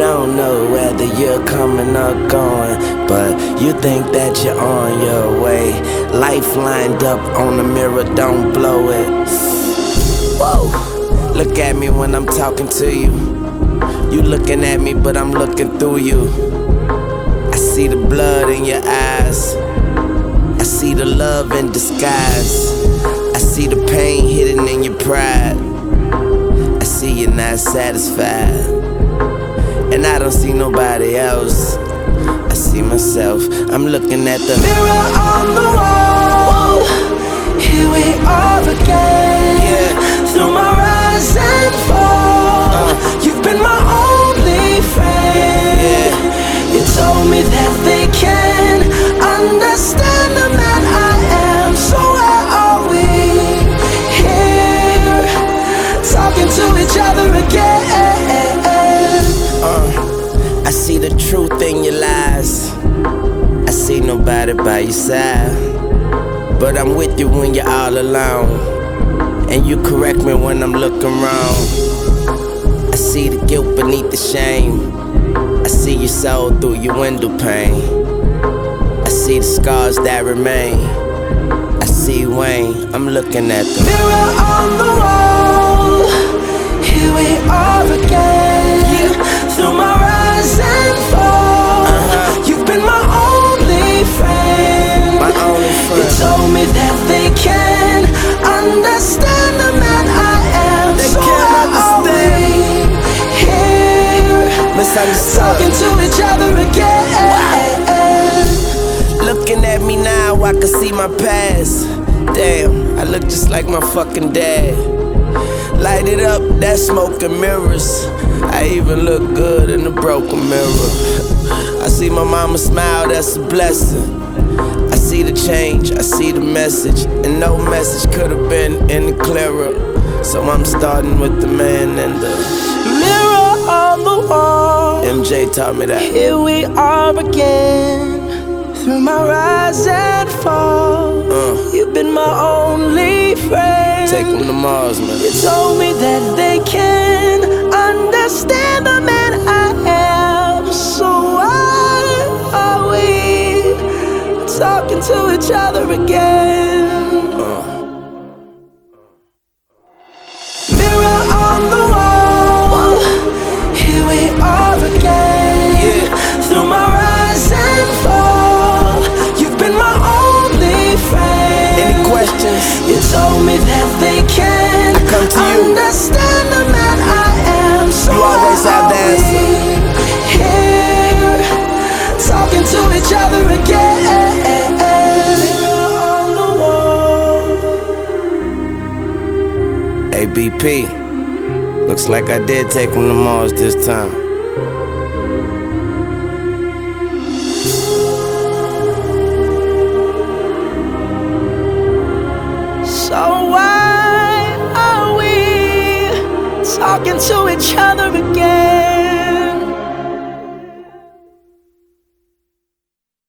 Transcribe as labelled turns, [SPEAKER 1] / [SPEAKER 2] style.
[SPEAKER 1] don't know whether you're coming or going, but you think that you're on your way. Life lined up on the mirror, don't blow it. Whoa, look at me when I'm talking to you. You looking at me, but I'm looking through you. I see the blood in your eyes. I see the love in disguise. I see the pain hidden in your pride. You're not satisfied. And I don't see nobody else. I see myself. I'm looking at the
[SPEAKER 2] Mirror on the wall. Here we are again.
[SPEAKER 1] Yeah.
[SPEAKER 2] Through my rise and fall. To each other again.
[SPEAKER 1] Uh, I see the truth in your lies. I see nobody by your side. But I'm with you when you're all alone. And you correct me when I'm looking wrong. I see the guilt beneath the shame. I see your soul through your window pane. I see the scars that remain. I see Wayne, I'm looking at them.
[SPEAKER 2] Mirror on the wall. Talking to each other again.
[SPEAKER 1] Looking at me now, I can see my past. Damn, I look just like my fucking dad. Light it up, that smoke and mirrors. I even look good in the broken mirror. I see my mama smile, that's a blessing. I see the change, I see the message, and no message could have been any clearer. So I'm starting with the man and the
[SPEAKER 2] on the wall.
[SPEAKER 1] MJ taught me that.
[SPEAKER 2] Here we are again. Through my rise and fall.
[SPEAKER 1] Uh.
[SPEAKER 2] You've been my only friend.
[SPEAKER 1] Take them to Mars, man.
[SPEAKER 2] You told me that they can understand the man I am. So why are we talking to each other again?
[SPEAKER 1] BP. Looks like I did take him to Mars this time.
[SPEAKER 2] So why are we talking to each other again?